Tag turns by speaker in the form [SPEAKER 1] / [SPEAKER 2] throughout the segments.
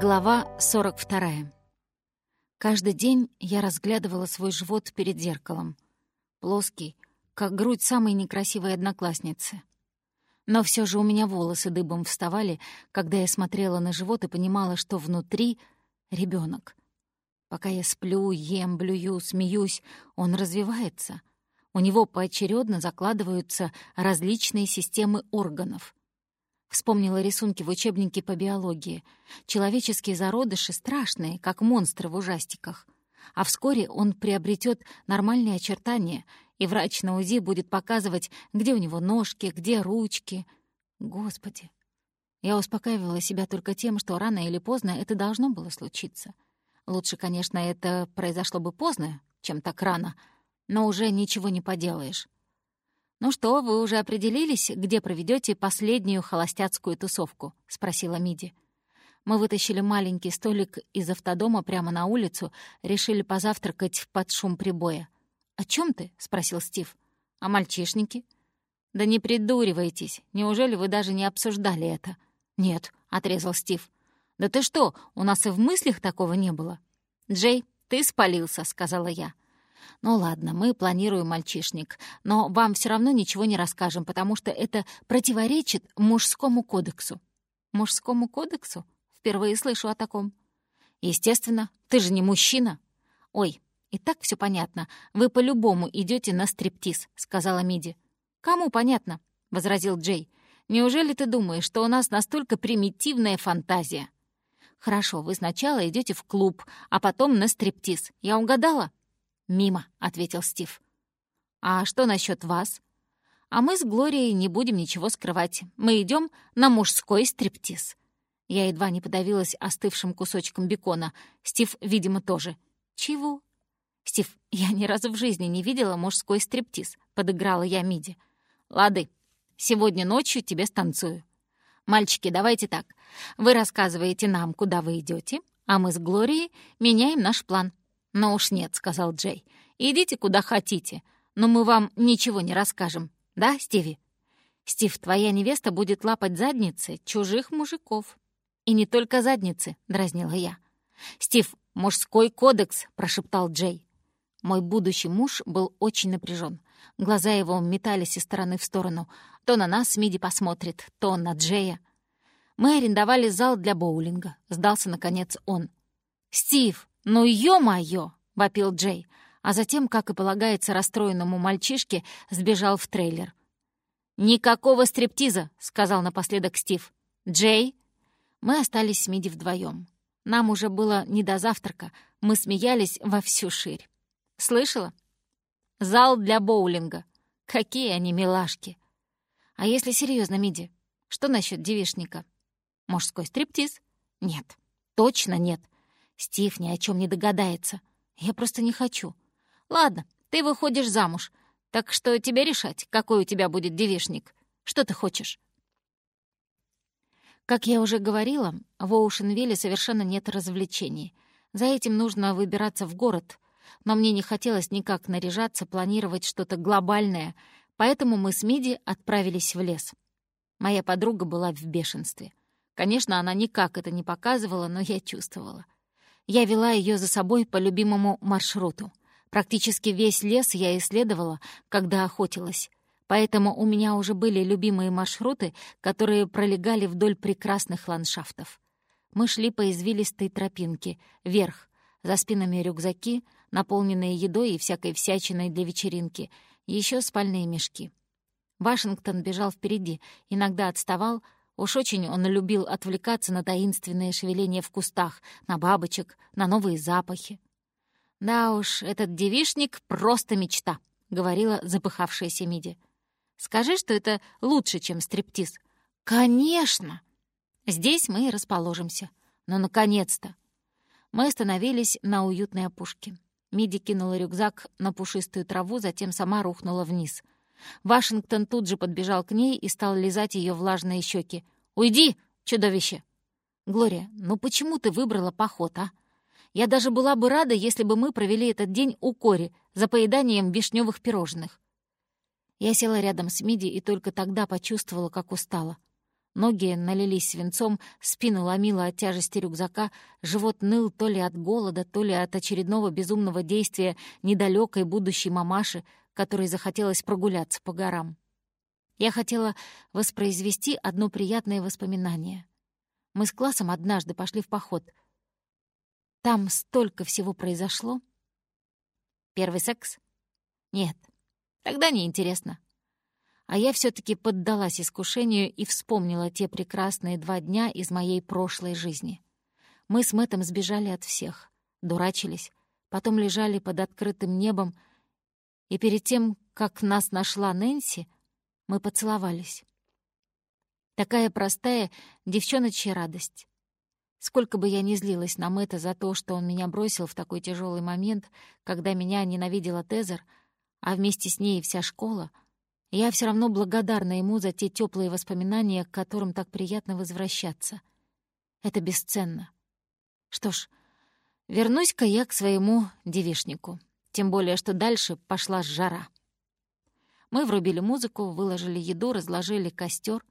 [SPEAKER 1] Глава 42. Каждый день я разглядывала свой живот перед зеркалом. Плоский, как грудь самой некрасивой одноклассницы. Но все же у меня волосы дыбом вставали, когда я смотрела на живот и понимала, что внутри ребенок. Пока я сплю, ем, блюю, смеюсь, он развивается. У него поочередно закладываются различные системы органов — Вспомнила рисунки в учебнике по биологии. Человеческие зародыши страшные, как монстры в ужастиках. А вскоре он приобретет нормальные очертания, и врач на УЗИ будет показывать, где у него ножки, где ручки. Господи! Я успокаивала себя только тем, что рано или поздно это должно было случиться. Лучше, конечно, это произошло бы поздно, чем так рано, но уже ничего не поделаешь. «Ну что, вы уже определились, где проведете последнюю холостяцкую тусовку?» — спросила Миди. Мы вытащили маленький столик из автодома прямо на улицу, решили позавтракать под шум прибоя. «О чем ты?» — спросил Стив. «О мальчишнике?» «Да не придуривайтесь. Неужели вы даже не обсуждали это?» «Нет», — отрезал Стив. «Да ты что, у нас и в мыслях такого не было». «Джей, ты спалился», — сказала я. «Ну ладно, мы планируем мальчишник, но вам все равно ничего не расскажем, потому что это противоречит мужскому кодексу». «Мужскому кодексу? Впервые слышу о таком». «Естественно, ты же не мужчина». «Ой, и так все понятно. Вы по-любому идете на стриптиз», — сказала Миди. «Кому понятно?» — возразил Джей. «Неужели ты думаешь, что у нас настолько примитивная фантазия?» «Хорошо, вы сначала идете в клуб, а потом на стриптиз. Я угадала?» «Мимо», — ответил Стив. «А что насчет вас?» «А мы с Глорией не будем ничего скрывать. Мы идем на мужской стриптиз». Я едва не подавилась остывшим кусочком бекона. Стив, видимо, тоже. «Чего?» «Стив, я ни разу в жизни не видела мужской стриптиз», — подыграла я Миди. «Лады, сегодня ночью тебе станцую». «Мальчики, давайте так. Вы рассказываете нам, куда вы идете, а мы с Глорией меняем наш план. «Ну уж нет», — сказал Джей. «Идите куда хотите, но мы вам ничего не расскажем. Да, Стиви?» «Стив, твоя невеста будет лапать задницы чужих мужиков». «И не только задницы», — дразнила я. «Стив, мужской кодекс», — прошептал Джей. Мой будущий муж был очень напряжен. Глаза его метались из стороны в сторону. То на нас Миди посмотрит, то на Джея. Мы арендовали зал для боулинга. Сдался, наконец, он. «Стив, «Ну, ё-моё!» — вопил Джей, а затем, как и полагается расстроенному мальчишке, сбежал в трейлер. «Никакого стриптиза!» — сказал напоследок Стив. «Джей?» Мы остались с Миди вдвоем. Нам уже было не до завтрака, мы смеялись во всю ширь. «Слышала? Зал для боулинга. Какие они милашки!» «А если серьезно, Миди, что насчет девишника?» «Мужской стриптиз?» «Нет, точно нет. Стив ни о чем не догадается. Я просто не хочу. Ладно, ты выходишь замуж. Так что тебе решать, какой у тебя будет девишник. Что ты хочешь? Как я уже говорила, в Оушенвилле совершенно нет развлечений. За этим нужно выбираться в город. Но мне не хотелось никак наряжаться, планировать что-то глобальное, поэтому мы с Миди отправились в лес. Моя подруга была в бешенстве. Конечно, она никак это не показывала, но я чувствовала — я вела ее за собой по любимому маршруту. Практически весь лес я исследовала, когда охотилась. Поэтому у меня уже были любимые маршруты, которые пролегали вдоль прекрасных ландшафтов. Мы шли по извилистой тропинке, вверх, за спинами рюкзаки, наполненные едой и всякой всячиной для вечеринки, еще спальные мешки. Вашингтон бежал впереди, иногда отставал, Уж очень он любил отвлекаться на таинственные шевеления в кустах, на бабочек, на новые запахи. «Да уж, этот девишник — просто мечта», — говорила запыхавшаяся Миди. «Скажи, что это лучше, чем стриптиз». «Конечно!» «Здесь мы и расположимся. Но, наконец-то!» Мы остановились на уютной опушке. Миди кинула рюкзак на пушистую траву, затем сама рухнула вниз — Вашингтон тут же подбежал к ней и стал лизать ее влажные щеки. «Уйди, чудовище!» «Глория, ну почему ты выбрала поход, а? Я даже была бы рада, если бы мы провели этот день у Кори за поеданием вишневых пирожных». Я села рядом с Миди и только тогда почувствовала, как устала. Ноги налились свинцом, спину ломило от тяжести рюкзака, живот ныл то ли от голода, то ли от очередного безумного действия недалекой будущей мамаши, которой захотелось прогуляться по горам. Я хотела воспроизвести одно приятное воспоминание. Мы с классом однажды пошли в поход. Там столько всего произошло. Первый секс? Нет, тогда неинтересно. А я все таки поддалась искушению и вспомнила те прекрасные два дня из моей прошлой жизни. Мы с Мэттом сбежали от всех, дурачились, потом лежали под открытым небом, и перед тем, как нас нашла Нэнси, мы поцеловались. Такая простая девчоночья радость. Сколько бы я ни злилась на Мэтта за то, что он меня бросил в такой тяжелый момент, когда меня ненавидела Тезер, а вместе с ней вся школа — я все равно благодарна ему за те теплые воспоминания, к которым так приятно возвращаться. Это бесценно. Что ж, вернусь-ка я к своему девишнику. Тем более, что дальше пошла жара. Мы врубили музыку, выложили еду, разложили костер.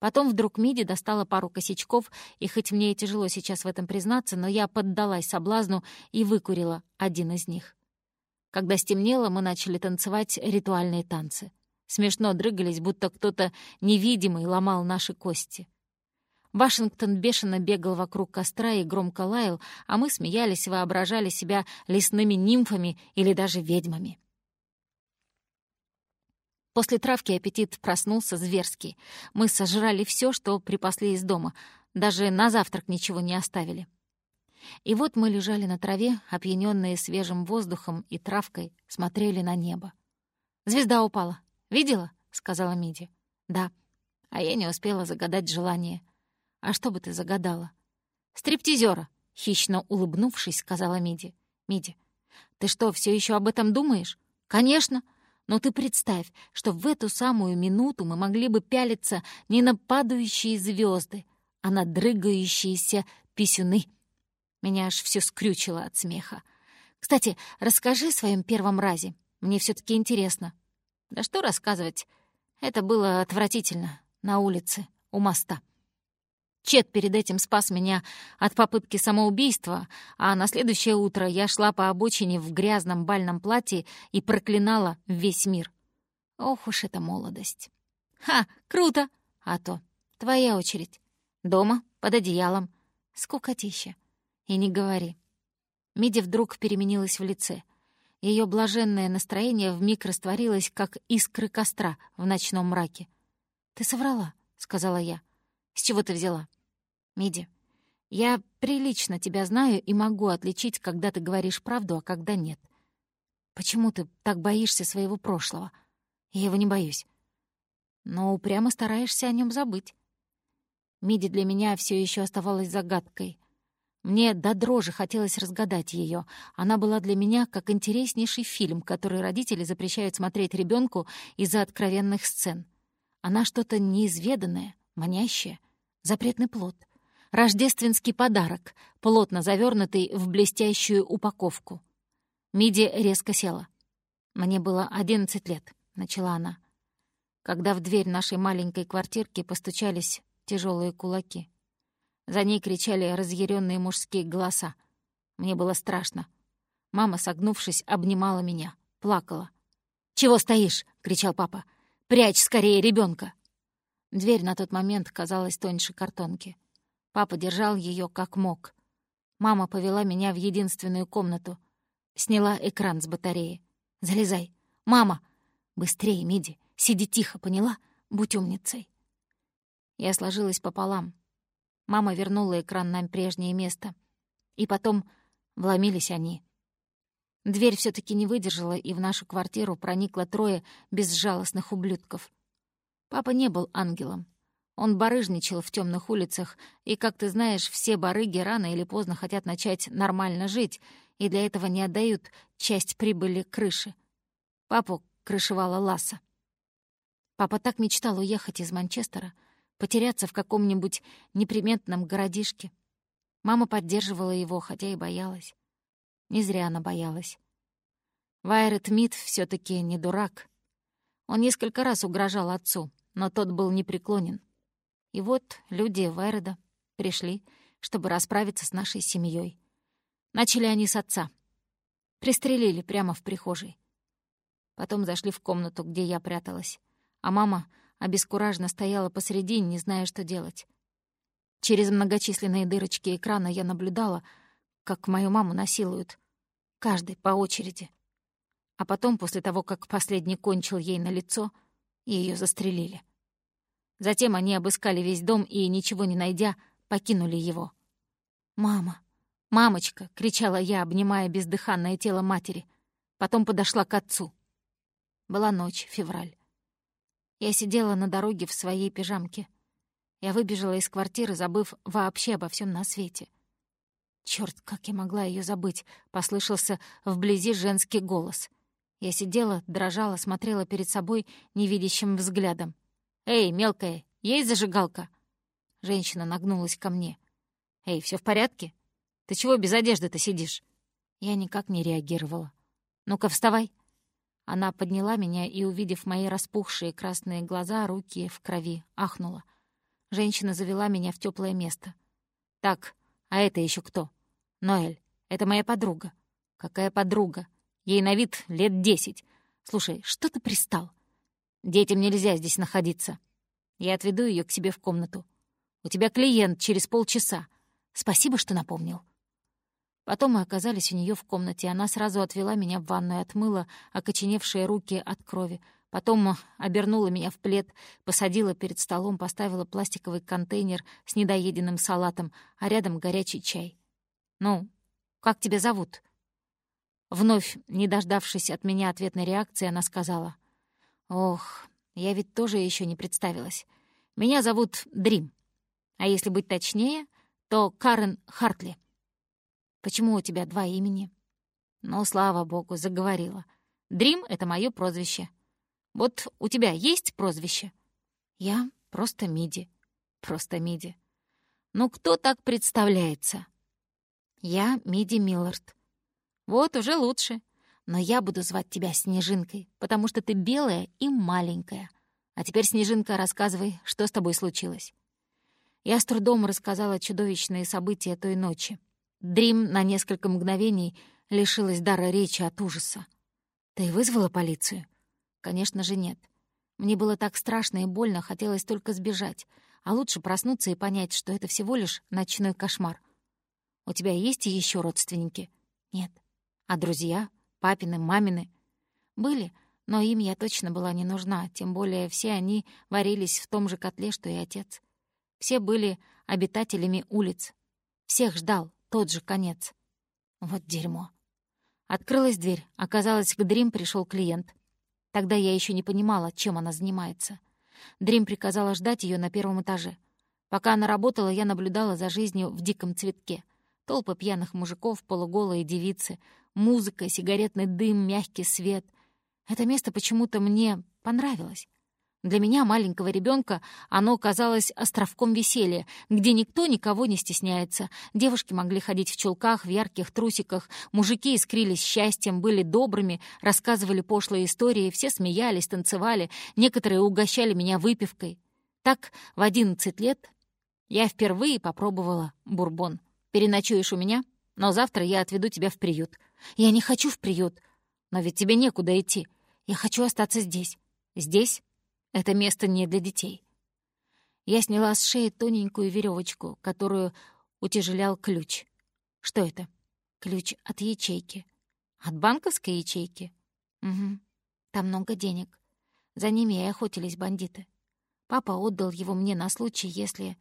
[SPEAKER 1] Потом вдруг Миди достала пару косячков, и хоть мне и тяжело сейчас в этом признаться, но я поддалась соблазну и выкурила один из них. Когда стемнело, мы начали танцевать ритуальные танцы — Смешно дрыгались, будто кто-то невидимый ломал наши кости. Вашингтон бешено бегал вокруг костра и громко лаял, а мы смеялись и воображали себя лесными нимфами или даже ведьмами. После травки аппетит проснулся зверский. Мы сожрали все, что припасли из дома, даже на завтрак ничего не оставили. И вот мы лежали на траве, опьянённые свежим воздухом и травкой, смотрели на небо. Звезда упала. «Видела?» — сказала Миди. «Да». А я не успела загадать желание. «А что бы ты загадала?» «Стриптизера», — хищно улыбнувшись, сказала Миди. «Миди, ты что, все еще об этом думаешь?» «Конечно. Но ты представь, что в эту самую минуту мы могли бы пялиться не на падающие звезды, а на дрыгающиеся писюны». Меня аж все скрючило от смеха. «Кстати, расскажи о своем первом разе. Мне все таки интересно». Да что рассказывать, это было отвратительно на улице, у моста. Чет перед этим спас меня от попытки самоубийства, а на следующее утро я шла по обочине в грязном бальном платье и проклинала весь мир. Ох уж эта молодость. Ха, круто! А то, твоя очередь. Дома, под одеялом. Скукотища. И не говори. Миди вдруг переменилась в лице. Ее блаженное настроение вмиг растворилось, как искры костра в ночном мраке. «Ты соврала», — сказала я. «С чего ты взяла?» «Миди, я прилично тебя знаю и могу отличить, когда ты говоришь правду, а когда нет. Почему ты так боишься своего прошлого? Я его не боюсь. Но упрямо стараешься о нем забыть. Миди для меня все еще оставалась загадкой. Мне до дрожи хотелось разгадать ее. Она была для меня как интереснейший фильм, который родители запрещают смотреть ребенку из-за откровенных сцен. Она что-то неизведанное, манящее, запретный плод. Рождественский подарок, плотно завернутый в блестящую упаковку. Миди резко села. «Мне было одиннадцать лет», — начала она, когда в дверь нашей маленькой квартирки постучались тяжелые кулаки. За ней кричали разъяренные мужские голоса. Мне было страшно. Мама, согнувшись, обнимала меня, плакала. «Чего стоишь?» — кричал папа. «Прячь скорее ребенка. Дверь на тот момент казалась тоньше картонки. Папа держал ее как мог. Мама повела меня в единственную комнату. Сняла экран с батареи. «Залезай! Мама!» «Быстрее, Миди! Сиди тихо, поняла? Будь умницей!» Я сложилась пополам, Мама вернула экран на прежнее место. И потом вломились они. Дверь все таки не выдержала, и в нашу квартиру проникло трое безжалостных ублюдков. Папа не был ангелом. Он барыжничал в темных улицах, и, как ты знаешь, все барыги рано или поздно хотят начать нормально жить, и для этого не отдают часть прибыли крыши. Папу крышевала Ласса. Папа так мечтал уехать из Манчестера — потеряться в каком-нибудь неприметном городишке. Мама поддерживала его, хотя и боялась. Не зря она боялась. Вайрет Мид все таки не дурак. Он несколько раз угрожал отцу, но тот был непреклонен. И вот люди Вереда пришли, чтобы расправиться с нашей семьей. Начали они с отца. Пристрелили прямо в прихожей. Потом зашли в комнату, где я пряталась. А мама обескураженно стояла посредине, не зная, что делать. Через многочисленные дырочки экрана я наблюдала, как мою маму насилуют. Каждый по очереди. А потом, после того, как последний кончил ей на лицо, ее застрелили. Затем они обыскали весь дом и, ничего не найдя, покинули его. «Мама! Мамочка!» — кричала я, обнимая бездыханное тело матери. Потом подошла к отцу. Была ночь, февраль. Я сидела на дороге в своей пижамке. Я выбежала из квартиры, забыв вообще обо всем на свете. Черт, как я могла ее забыть? Послышался вблизи женский голос. Я сидела, дрожала, смотрела перед собой невидящим взглядом. «Эй, мелкая, есть зажигалка?» Женщина нагнулась ко мне. «Эй, все в порядке? Ты чего без одежды-то сидишь?» Я никак не реагировала. «Ну-ка, вставай!» Она подняла меня и, увидев мои распухшие красные глаза, руки в крови, ахнула. Женщина завела меня в теплое место. «Так, а это еще кто?» «Ноэль, это моя подруга». «Какая подруга? Ей на вид лет десять. Слушай, что ты пристал?» Детям нельзя здесь находиться. Я отведу ее к себе в комнату. У тебя клиент через полчаса. Спасибо, что напомнил». Потом мы оказались у нее в комнате, она сразу отвела меня в ванную, отмыла окоченевшие руки от крови. Потом обернула меня в плед, посадила перед столом, поставила пластиковый контейнер с недоеденным салатом, а рядом горячий чай. «Ну, как тебя зовут?» Вновь, не дождавшись от меня ответной реакции, она сказала. Ох, я ведь тоже еще не представилась. Меня зовут Дрим. А если быть точнее, то Карен Хартли. Почему у тебя два имени? Ну, слава богу, заговорила. Дрим — это мое прозвище. Вот у тебя есть прозвище? Я просто Миди. Просто Миди. Ну, кто так представляется? Я Миди Миллард. Вот уже лучше но я буду звать тебя Снежинкой, потому что ты белая и маленькая. А теперь, Снежинка, рассказывай, что с тобой случилось». Я с трудом рассказала чудовищные события той ночи. Дрим на несколько мгновений лишилась дара речи от ужаса. «Ты вызвала полицию?» «Конечно же нет. Мне было так страшно и больно, хотелось только сбежать, а лучше проснуться и понять, что это всего лишь ночной кошмар. У тебя есть еще родственники?» «Нет». «А друзья?» папины, мамины. Были, но им я точно была не нужна, тем более все они варились в том же котле, что и отец. Все были обитателями улиц. Всех ждал тот же конец. Вот дерьмо. Открылась дверь. Оказалось, к Дрим пришел клиент. Тогда я еще не понимала, чем она занимается. Дрим приказала ждать ее на первом этаже. Пока она работала, я наблюдала за жизнью в диком цветке. Толпы пьяных мужиков, полуголые девицы, Музыка, сигаретный дым, мягкий свет. Это место почему-то мне понравилось. Для меня, маленького ребенка, оно казалось островком веселья, где никто никого не стесняется. Девушки могли ходить в чулках, в ярких трусиках, мужики искрились счастьем, были добрыми, рассказывали пошлые истории, все смеялись, танцевали, некоторые угощали меня выпивкой. Так, в одиннадцать лет я впервые попробовала бурбон. «Переночуешь у меня, но завтра я отведу тебя в приют», я не хочу в приют. Но ведь тебе некуда идти. Я хочу остаться здесь. Здесь это место не для детей. Я сняла с шеи тоненькую веревочку, которую утяжелял ключ. Что это? Ключ от ячейки. От банковской ячейки? Угу. Там много денег. За ними и охотились бандиты. Папа отдал его мне на случай, если...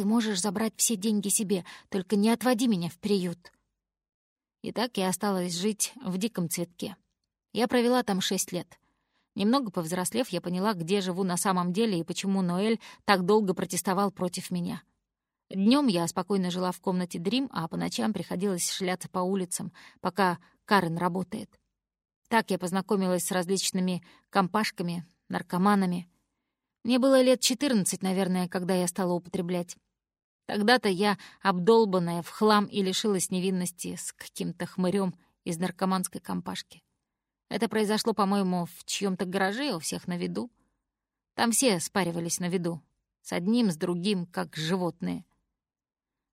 [SPEAKER 1] Ты можешь забрать все деньги себе, только не отводи меня в приют. И так я осталась жить в диком цветке. Я провела там шесть лет. Немного повзрослев, я поняла, где живу на самом деле и почему Ноэль так долго протестовал против меня. Днем я спокойно жила в комнате Дрим, а по ночам приходилось шляться по улицам, пока Карен работает. Так я познакомилась с различными компашками, наркоманами. Мне было лет 14, наверное, когда я стала употреблять. Тогда-то я, обдолбанная в хлам и лишилась невинности с каким-то хмырем из наркоманской компашки. Это произошло, по-моему, в чьем то гараже у всех на виду. Там все спаривались на виду. С одним, с другим, как животные.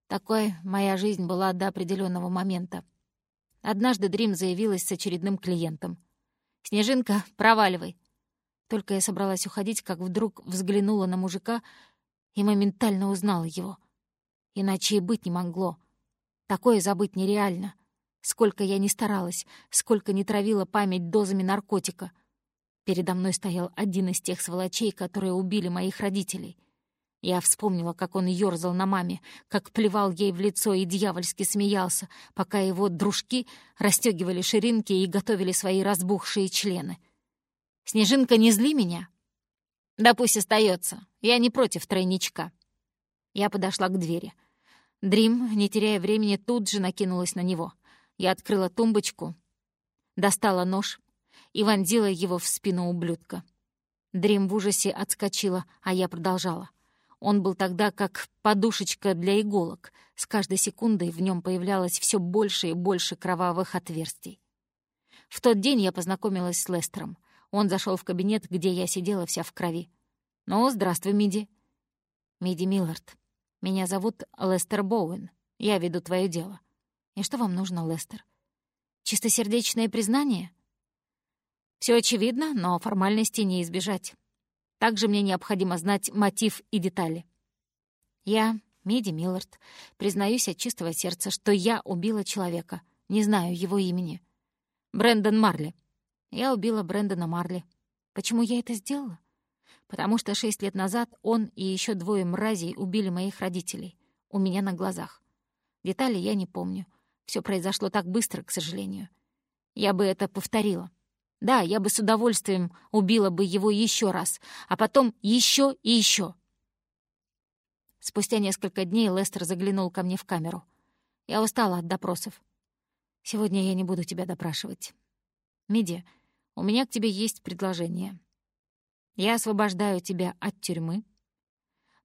[SPEAKER 1] Такой моя жизнь была до определенного момента. Однажды Дрим заявилась с очередным клиентом. «Снежинка, проваливай!» Только я собралась уходить, как вдруг взглянула на мужика и моментально узнала его. Иначе и быть не могло. Такое забыть нереально. Сколько я ни старалась, сколько не травила память дозами наркотика. Передо мной стоял один из тех сволочей, которые убили моих родителей. Я вспомнила, как он ёрзал на маме, как плевал ей в лицо и дьявольски смеялся, пока его дружки расстёгивали ширинки и готовили свои разбухшие члены. «Снежинка, не зли меня?» «Да пусть остается. Я не против тройничка». Я подошла к двери. Дрим, не теряя времени, тут же накинулась на него. Я открыла тумбочку, достала нож и вонзила его в спину ублюдка. Дрим в ужасе отскочила, а я продолжала. Он был тогда как подушечка для иголок. С каждой секундой в нем появлялось все больше и больше кровавых отверстий. В тот день я познакомилась с Лестером. Он зашел в кабинет, где я сидела вся в крови. «Ну, здравствуй, Миди». «Миди Миллард. Меня зовут Лестер Боуэн. Я веду твое дело. И что вам нужно, Лестер? Чистосердечное признание?» Все очевидно, но формальности не избежать. Также мне необходимо знать мотив и детали. Я, Миди Миллард, признаюсь от чистого сердца, что я убила человека. Не знаю его имени. Брэндон Марли. Я убила Брэндона Марли. Почему я это сделала? Потому что шесть лет назад он и еще двое мразей убили моих родителей. У меня на глазах. Детали я не помню. Все произошло так быстро, к сожалению. Я бы это повторила. Да, я бы с удовольствием убила бы его еще раз, а потом еще и еще. Спустя несколько дней Лестер заглянул ко мне в камеру. Я устала от допросов. Сегодня я не буду тебя допрашивать. Миди, у меня к тебе есть предложение. Я освобождаю тебя от тюрьмы,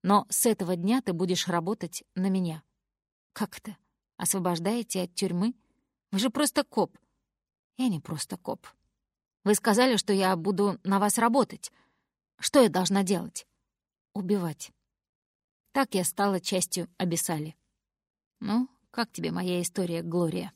[SPEAKER 1] но с этого дня ты будешь работать на меня. Как это? Освобождаете от тюрьмы? Вы же просто коп. Я не просто коп. Вы сказали, что я буду на вас работать. Что я должна делать? Убивать. Так я стала частью Абиссали. Ну, как тебе моя история, Глория?